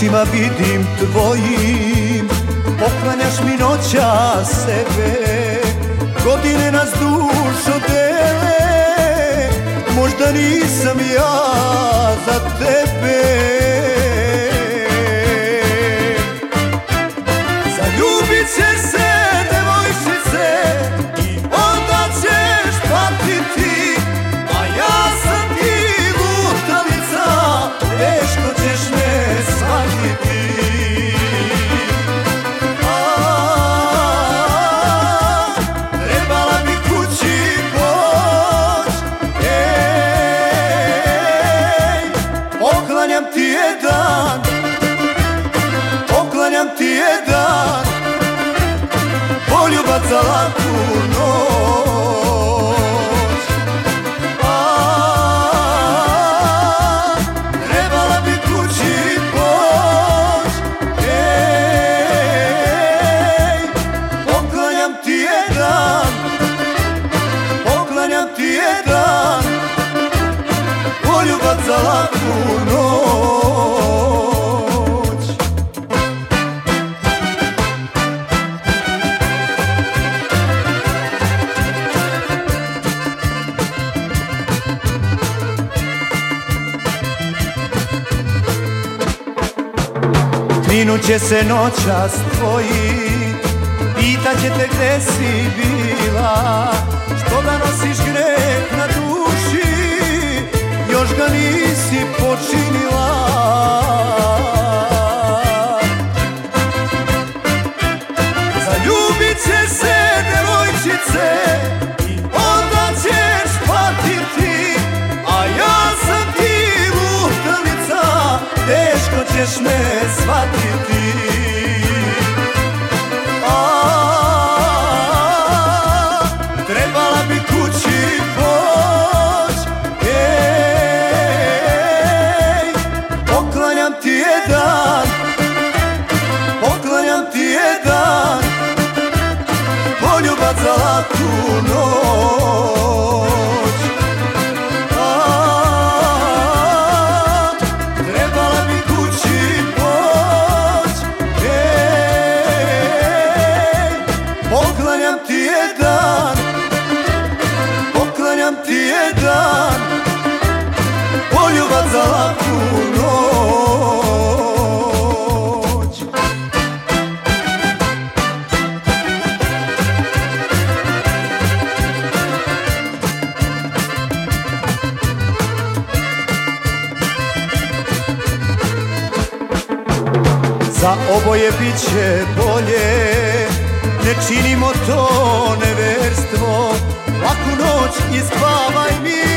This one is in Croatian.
očima vidim tvojim. Poklanjaš mi noća sebe Godine nas dušo dele. Možda nisam ja za tebe. Za Laku noć Minut će se noćas tvoji Pitaće te gde si bila ćeš me shvatiti. Trebala bi kući poć. Ej, poklanjam ti jedan Poklanjam ti jedan. Poljubac za laku oboje bit će bolje. Ne činimo to neverstvo. Laku noć i spavaj mirno